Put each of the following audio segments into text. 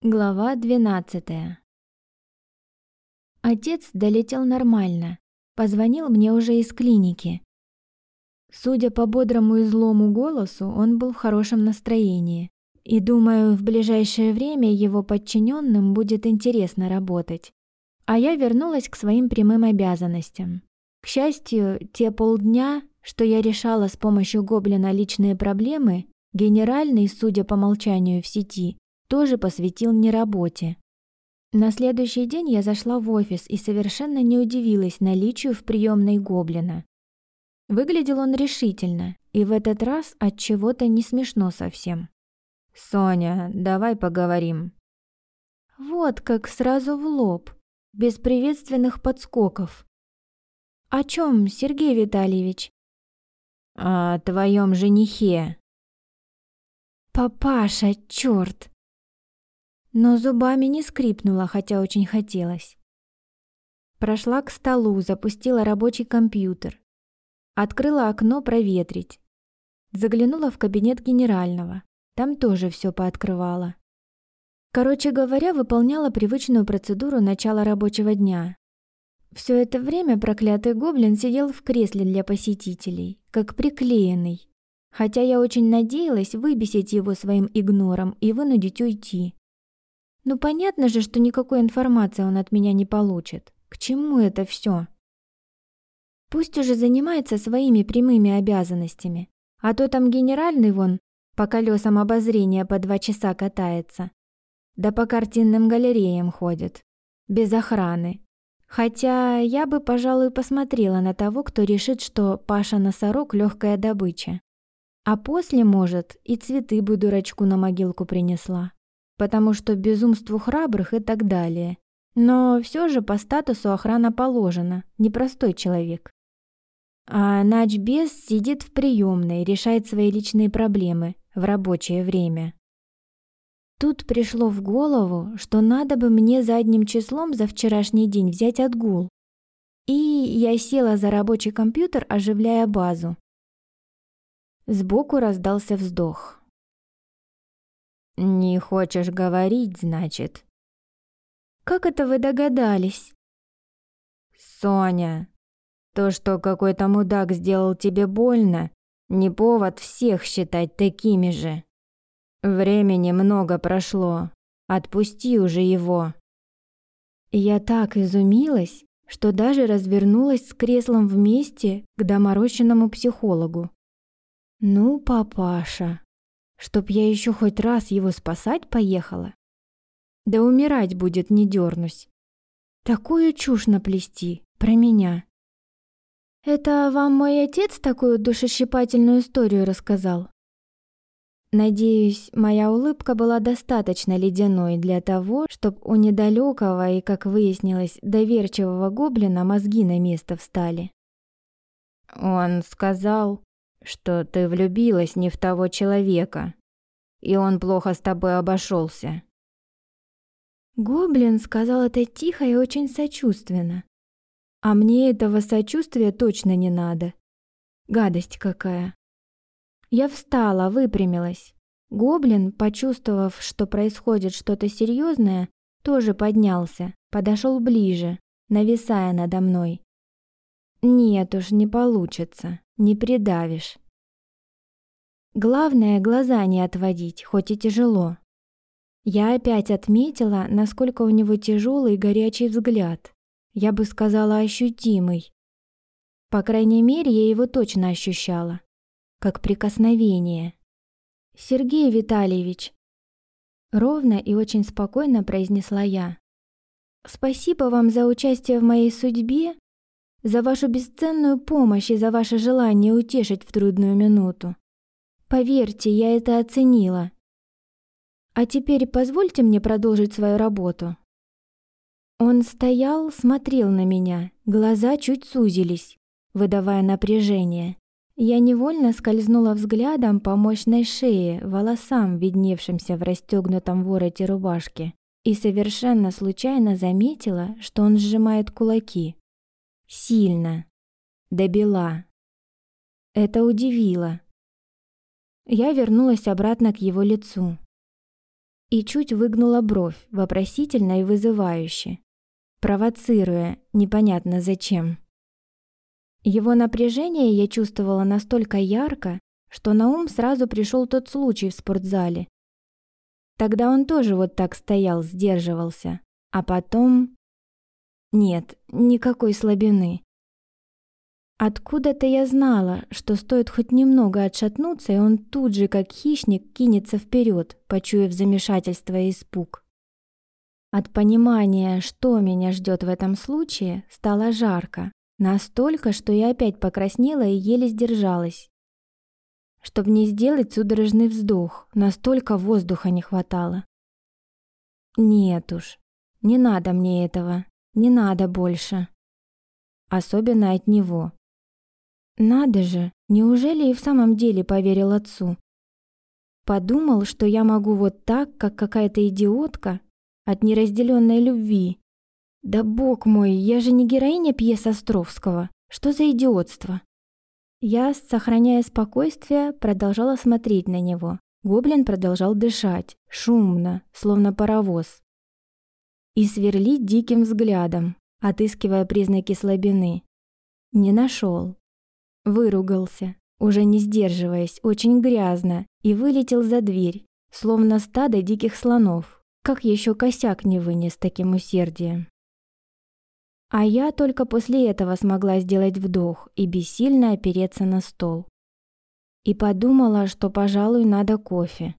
Глава 12. Отец долетел нормально. Позвонил мне уже из клиники. Судя по бодрому и злому голосу, он был в хорошем настроении. И думаю, в ближайшее время его подчиненным будет интересно работать. А я вернулась к своим прямым обязанностям. К счастью, те полдня, что я решала с помощью гоблина личные проблемы, генеральный, судя по молчанию в сети, тоже посвятил не работе. На следующий день я зашла в офис и совершенно не удивилась наличию в приемной гоблина. Выглядел он решительно, и в этот раз от чего-то не смешно совсем. «Соня, давай поговорим». Вот как сразу в лоб, без приветственных подскоков. «О чем, Сергей Витальевич?» «О твоем женихе». «Папаша, черт! Но зубами не скрипнула, хотя очень хотелось. Прошла к столу, запустила рабочий компьютер. Открыла окно проветрить. Заглянула в кабинет генерального. Там тоже все пооткрывала. Короче говоря, выполняла привычную процедуру начала рабочего дня. Все это время проклятый гоблин сидел в кресле для посетителей, как приклеенный. Хотя я очень надеялась выбесить его своим игнором и вынудить уйти. Ну понятно же, что никакой информации он от меня не получит. К чему это все? Пусть уже занимается своими прямыми обязанностями. А то там генеральный вон по колесам обозрения по два часа катается. Да по картинным галереям ходит. Без охраны. Хотя я бы, пожалуй, посмотрела на того, кто решит, что Паша-носорог — легкая добыча. А после, может, и цветы бы дурачку на могилку принесла потому что безумству храбрых и так далее. Но все же по статусу охрана положена, непростой человек. А начбес сидит в приемной, решает свои личные проблемы в рабочее время. Тут пришло в голову, что надо бы мне задним числом за вчерашний день взять отгул. И я села за рабочий компьютер, оживляя базу. Сбоку раздался вздох. «Не хочешь говорить, значит?» «Как это вы догадались?» «Соня, то, что какой-то мудак сделал тебе больно, не повод всех считать такими же. Времени много прошло, отпусти уже его». Я так изумилась, что даже развернулась с креслом вместе к доморощенному психологу. «Ну, папаша, Чтоб я еще хоть раз его спасать поехала? Да умирать будет, не дернусь. Такую чушь наплести про меня. Это вам мой отец такую душещипательную историю рассказал? Надеюсь, моя улыбка была достаточно ледяной для того, чтобы у недалекого и, как выяснилось, доверчивого гоблина мозги на место встали. Он сказал, что ты влюбилась не в того человека, и он плохо с тобой обошелся. Гоблин сказал это тихо и очень сочувственно. А мне этого сочувствия точно не надо. Гадость какая. Я встала, выпрямилась. Гоблин, почувствовав, что происходит что-то серьезное, тоже поднялся, подошел ближе, нависая надо мной. Нет уж, не получится не придавишь. Главное, глаза не отводить, хоть и тяжело. Я опять отметила, насколько у него тяжелый и горячий взгляд. Я бы сказала, ощутимый. По крайней мере, я его точно ощущала. Как прикосновение. «Сергей Витальевич!» Ровно и очень спокойно произнесла я. «Спасибо вам за участие в моей судьбе за вашу бесценную помощь и за ваше желание утешить в трудную минуту. Поверьте, я это оценила. А теперь позвольте мне продолжить свою работу. Он стоял, смотрел на меня, глаза чуть сузились, выдавая напряжение. Я невольно скользнула взглядом по мощной шее, волосам, видневшимся в расстегнутом вороте рубашки, и совершенно случайно заметила, что он сжимает кулаки. Сильно. До бела. Это удивило. Я вернулась обратно к его лицу. и чуть выгнула бровь, вопросительно и вызывающе, провоцируя непонятно зачем. Его напряжение я чувствовала настолько ярко, что на ум сразу пришел тот случай в спортзале. Тогда он тоже вот так стоял, сдерживался, а потом... Нет, никакой слабины. Откуда-то я знала, что стоит хоть немного отшатнуться, и он тут же, как хищник, кинется вперед, почуяв замешательство и испуг. От понимания, что меня ждет в этом случае, стало жарко. Настолько, что я опять покраснела и еле сдержалась. Чтобы не сделать судорожный вздох, настолько воздуха не хватало. Нет уж, не надо мне этого, не надо больше. Особенно от него. Надо же, неужели и в самом деле поверил отцу? Подумал, что я могу вот так, как какая-то идиотка, от неразделенной любви. Да бог мой, я же не героиня пьес Островского. Что за идиотство? Я, сохраняя спокойствие, продолжала смотреть на него. Гоблин продолжал дышать, шумно, словно паровоз. И сверлить диким взглядом, отыскивая признаки слабины. Не нашел. Выругался, уже не сдерживаясь, очень грязно, и вылетел за дверь, словно стадо диких слонов. Как еще косяк не вынес таким усердием. А я только после этого смогла сделать вдох и бессильно опереться на стол. И подумала, что, пожалуй, надо кофе.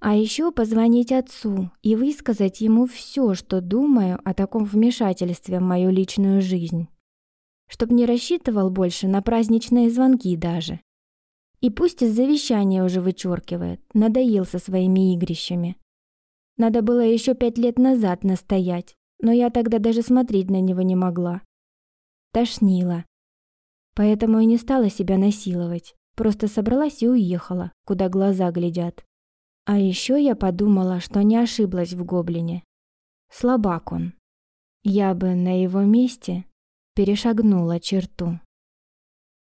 А еще позвонить отцу и высказать ему все, что думаю о таком вмешательстве в мою личную жизнь чтоб не рассчитывал больше на праздничные звонки даже. И пусть из завещания уже вычеркивает, надоел со своими игрищами. Надо было еще пять лет назад настоять, но я тогда даже смотреть на него не могла. Тошнило. Поэтому и не стала себя насиловать, просто собралась и уехала, куда глаза глядят. А еще я подумала, что не ошиблась в гоблине. Слабак он. Я бы на его месте перешагнула черту.